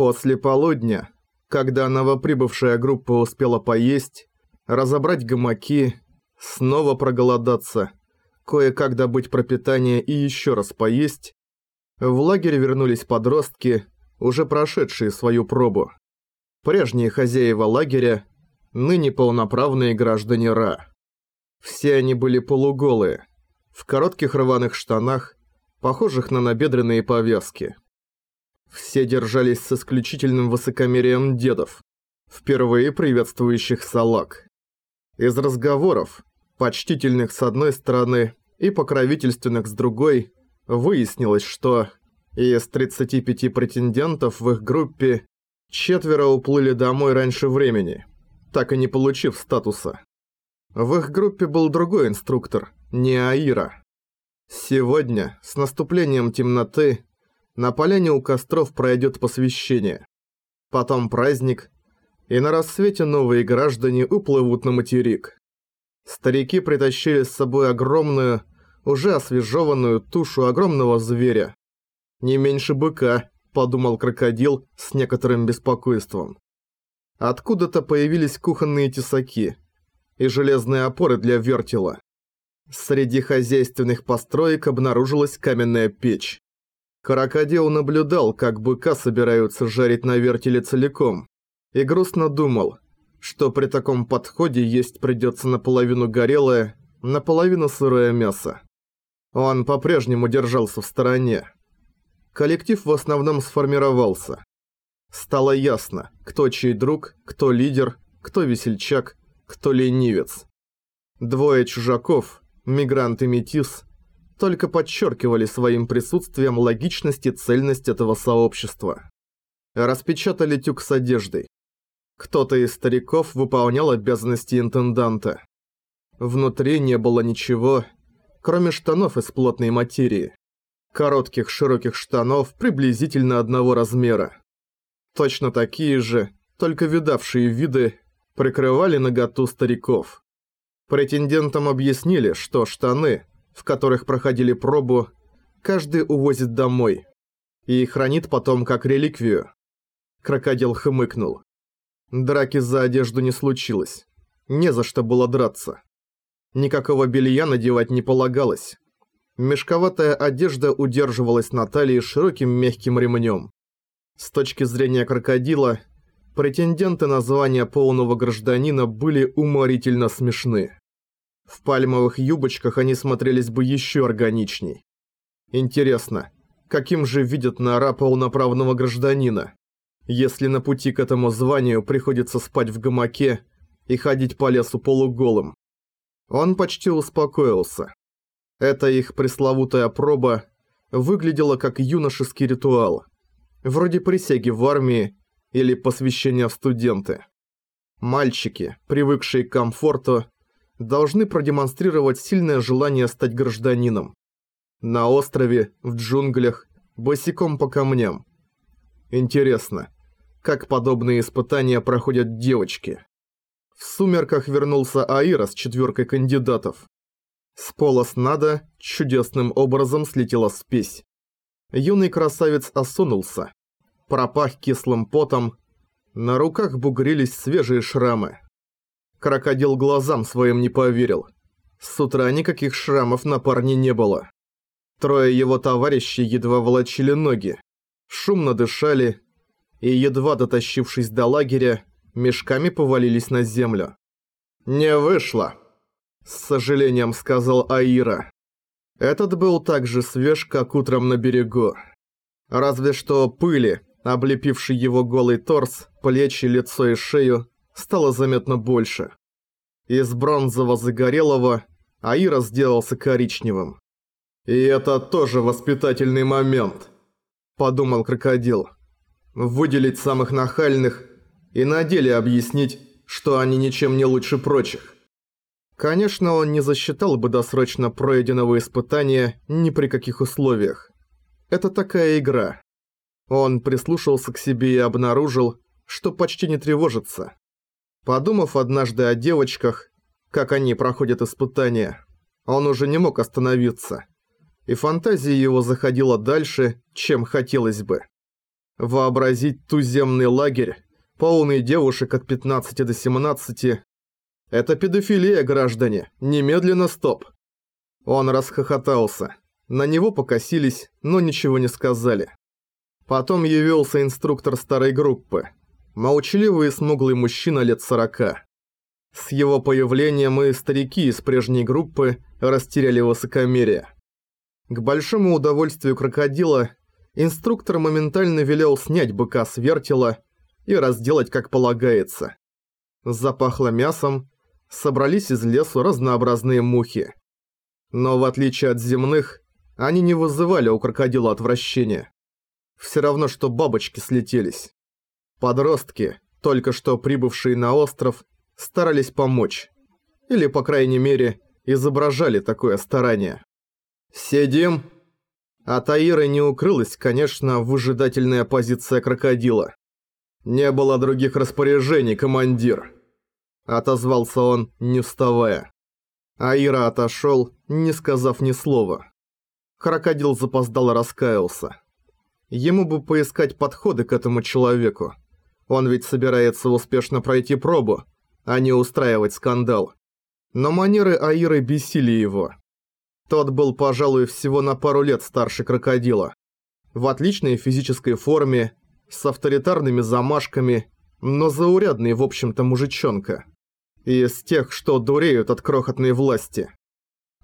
После полудня, когда новоприбывшая группа успела поесть, разобрать гамаки, снова проголодаться, кое-как добыть пропитание и еще раз поесть, в лагерь вернулись подростки, уже прошедшие свою пробу. Прежние хозяева лагеря, ныне полноправные граждане Ра. Все они были полуголые, в коротких рваных штанах, похожих на набедренные повязки. Все держались с исключительным высокомерием дедов, впервые приветствующих салак. Из разговоров, почтительных с одной стороны и покровительственных с другой, выяснилось, что из 35 претендентов в их группе четверо уплыли домой раньше времени, так и не получив статуса. В их группе был другой инструктор, не Аира. Сегодня, с наступлением темноты, на поляне у костров пройдет посвящение. Потом праздник, и на рассвете новые граждане уплывут на материк. Старики притащили с собой огромную, уже освежеванную тушу огромного зверя. Не меньше быка, подумал крокодил с некоторым беспокойством. Откуда-то появились кухонные тесаки – и железные опоры для вертела. Среди хозяйственных построек обнаружилась каменная печь. Крокодил наблюдал, как быка собираются жарить на вертеле целиком, и грустно думал, что при таком подходе есть придется наполовину горелое, наполовину сырое мясо. Он по-прежнему держался в стороне. Коллектив в основном сформировался. Стало ясно, кто чей друг, кто лидер, кто весельчак, кто ленивец. Двое чужаков, мигрант и метис, только подчеркивали своим присутствием логичность и цельность этого сообщества. Распечатали тюк с одеждой. Кто-то из стариков выполнял обязанности интенданта. Внутри не было ничего, кроме штанов из плотной материи. Коротких широких штанов приблизительно одного размера. Точно такие же, только видавшие виды, прикрывали наготу стариков. Претендентам объяснили, что штаны, в которых проходили пробу, каждый увозит домой и хранит потом как реликвию. Крокодил хмыкнул. Драки за одежду не случилось. Не за что было драться. Никакого белья надевать не полагалось. Мешковатая одежда удерживалась на талии широким мягким ремнем. С точки зрения крокодила, Претенденты на звание полного гражданина были уморительно смешны. В пальмовых юбочках они смотрелись бы еще органичней. Интересно, каким же видят нора полноправного гражданина, если на пути к этому званию приходится спать в гамаке и ходить по лесу полуголым? Он почти успокоился. Эта их пресловутая проба выглядела как юношеский ритуал. Вроде присяги в армии или посвящения в студенты. Мальчики, привыкшие к комфорту, должны продемонстрировать сильное желание стать гражданином. На острове, в джунглях, босиком по камням. Интересно, как подобные испытания проходят девочки? В сумерках вернулся Аира с четверкой кандидатов. С пола снада чудесным образом слетела спесь. Юный красавец осунулся, пропах кислым потом, на руках бугрились свежие шрамы. Крокодил глазам своим не поверил. С утра никаких шрамов на парне не было. Трое его товарищей едва волочили ноги, шумно дышали и, едва дотащившись до лагеря, мешками повалились на землю. «Не вышло», — с сожалением сказал Аира. Этот был так же свеж, как утром на берегу. Разве что пыли, облепивший его голый торс, плечи, лицо и шею, стало заметно больше. Из бронзово-загорелого Аира сделался коричневым. «И это тоже воспитательный момент», – подумал крокодил. «Выделить самых нахальных и на деле объяснить, что они ничем не лучше прочих». Конечно, он не засчитал бы досрочно пройденного испытания ни при каких условиях. Это такая игра. Он прислушался к себе и обнаружил, что почти не тревожится. Подумав однажды о девочках, как они проходят испытания, он уже не мог остановиться. И фантазия его заходила дальше, чем хотелось бы. Вообразить туземный лагерь, полный девушек от 15 до 17. Это педофилия, граждане. Немедленно стоп. Он расхохотался. На него покосились, но ничего не сказали. Потом явился инструктор старой группы. Молчаливый и смуглый мужчина лет сорока. С его появлением и старики из прежней группы растеряли высокомерие. К большому удовольствию крокодила инструктор моментально велел снять быка с вертела и разделать как полагается. Запахло мясом, собрались из лесу разнообразные мухи. Но в отличие от земных, они не вызывали у крокодила отвращения. Все равно, что бабочки слетелись. Подростки, только что прибывшие на остров, старались помочь. Или, по крайней мере, изображали такое старание. «Сидим!» От Аиры не укрылась, конечно, выжидательная позиция крокодила. «Не было других распоряжений, командир!» Отозвался он, не вставая. Аира отошел, не сказав ни слова. Крокодил запоздало раскаялся. Ему бы поискать подходы к этому человеку. Он ведь собирается успешно пройти пробу, а не устраивать скандал. Но манеры Аиры бесили его. Тот был, пожалуй, всего на пару лет старше крокодила. В отличной физической форме, с авторитарными замашками, но заурядный, в общем-то, мужичонка. Из тех, что дуреют от крохотной власти.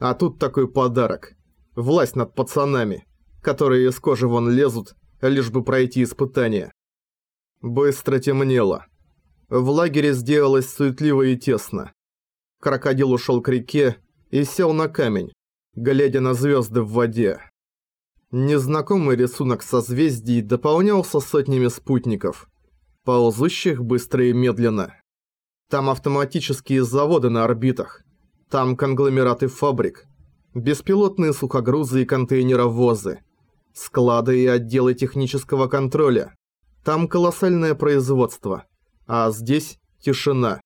А тут такой подарок. Власть над пацанами, которые из кожи вон лезут, лишь бы пройти испытание. Быстро темнело. В лагере сделалось суетливо и тесно. Крокодил ушел к реке и сел на камень, глядя на звезды в воде. Незнакомый рисунок созвездий дополнялся сотнями спутников, ползущих быстро и медленно. Там автоматические заводы на орбитах, там конгломераты фабрик, беспилотные сухогрузы и контейнеровозы, склады и отделы технического контроля. Там колоссальное производство, а здесь тишина.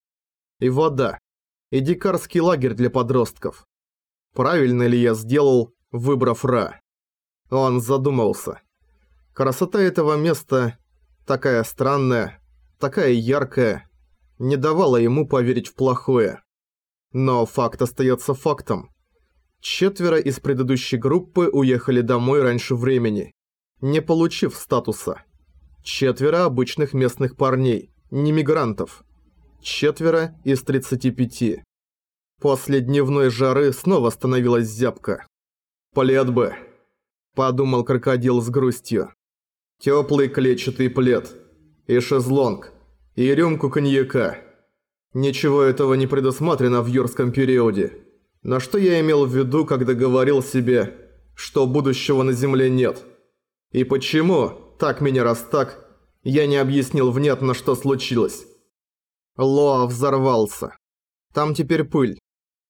И вода. И дикарский лагерь для подростков. Правильно ли я сделал, выбрав Ра? Он задумался. Красота этого места такая странная, такая яркая, не давала ему поверить в плохое. Но факт остается фактом. Четверо из предыдущей группы уехали домой раньше времени, не получив статуса. Четверо обычных местных парней, не мигрантов. Четверо из 35. После дневной жары снова становилась зябко. «Плед бы», – подумал крокодил с грустью. Теплый клетчатый плед. И шезлонг. И рюмку коньяка. Ничего этого не предусмотрено в юрском периоде. Но что я имел в виду, когда говорил себе, что будущего на Земле нет? И почему, так меня раз так, я не объяснил внятно, что случилось? Лоа взорвался. Там теперь пыль.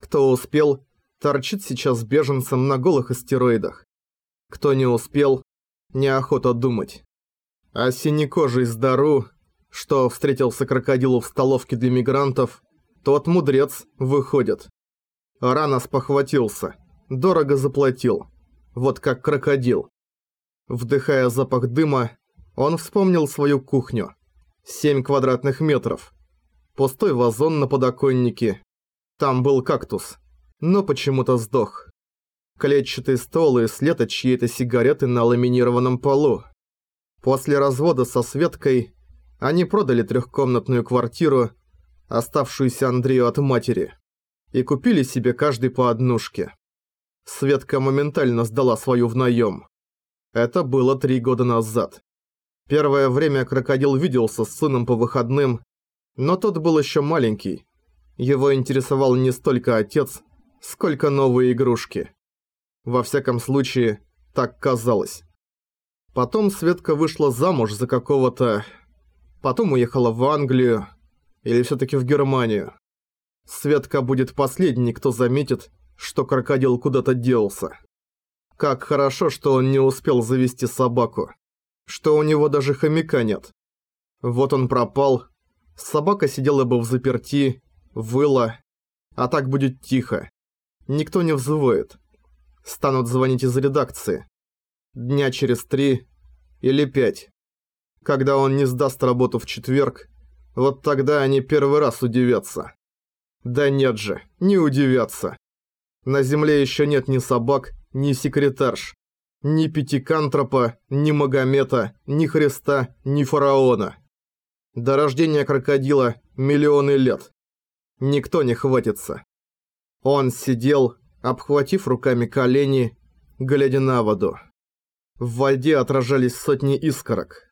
Кто успел, торчит сейчас беженцем на голых астероидах. Кто не успел, неохота думать. А синекожий здару, что встретился крокодилу в столовке для мигрантов, тот мудрец выходит. Рано спохватился, дорого заплатил. Вот как крокодил. Вдыхая запах дыма, он вспомнил свою кухню. Семь квадратных метров. Пустой вазон на подоконнике. Там был кактус, но почему-то сдох. Клетчатый стол и след от чьей-то сигареты на ламинированном полу. После развода со Светкой они продали трехкомнатную квартиру, оставшуюся Андрею от матери, и купили себе каждый по однушке. Светка моментально сдала свою в наем. Это было три года назад. Первое время крокодил виделся с сыном по выходным, но тот был еще маленький. Его интересовал не столько отец, сколько новые игрушки. Во всяком случае, так казалось. Потом Светка вышла замуж за какого-то... Потом уехала в Англию. Или всё-таки в Германию. Светка будет последний, кто заметит, что крокодил куда-то делся. Как хорошо, что он не успел завести собаку что у него даже хомяка нет. Вот он пропал, собака сидела бы в заперти, выла, а так будет тихо. Никто не взывает. Станут звонить из редакции. Дня через три или пять. Когда он не сдаст работу в четверг, вот тогда они первый раз удивятся. Да нет же, не удивятся. На земле еще нет ни собак, ни секретарш, ни Пятикантропа, ни Магомета, ни Христа, ни Фараона. До рождения крокодила миллионы лет. Никто не хватится. Он сидел, обхватив руками колени, глядя на воду. В воде отражались сотни искорок.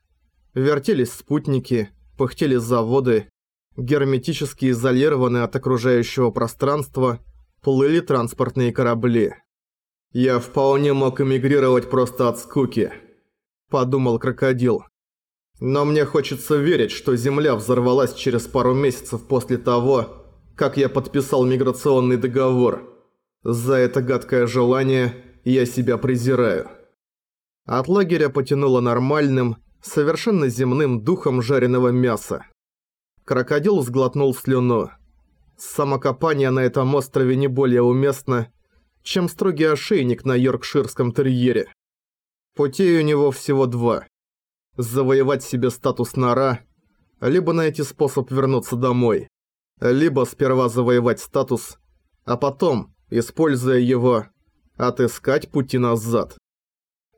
Вертелись спутники, пыхтели заводы, герметически изолированы от окружающего пространства, плыли транспортные корабли. «Я вполне мог эмигрировать просто от скуки», – подумал крокодил. «Но мне хочется верить, что Земля взорвалась через пару месяцев после того, как я подписал миграционный договор. За это гадкое желание я себя презираю». От лагеря потянуло нормальным, совершенно земным духом жареного мяса. Крокодил сглотнул слюну. Самокопание на этом острове не более уместно, чем строгий ошейник на йоркширском терьере. Путей у него всего два. Завоевать себе статус нора, либо найти способ вернуться домой. Либо сперва завоевать статус, а потом, используя его, отыскать пути назад.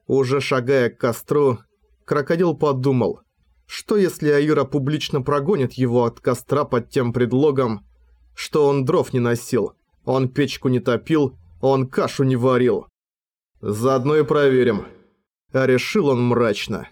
Уже шагая к костру, крокодил подумал, что если Аира публично прогонит его от костра под тем предлогом, что он дров не носил, он печку не топил он кашу не варил. Заодно и проверим. А решил он мрачно.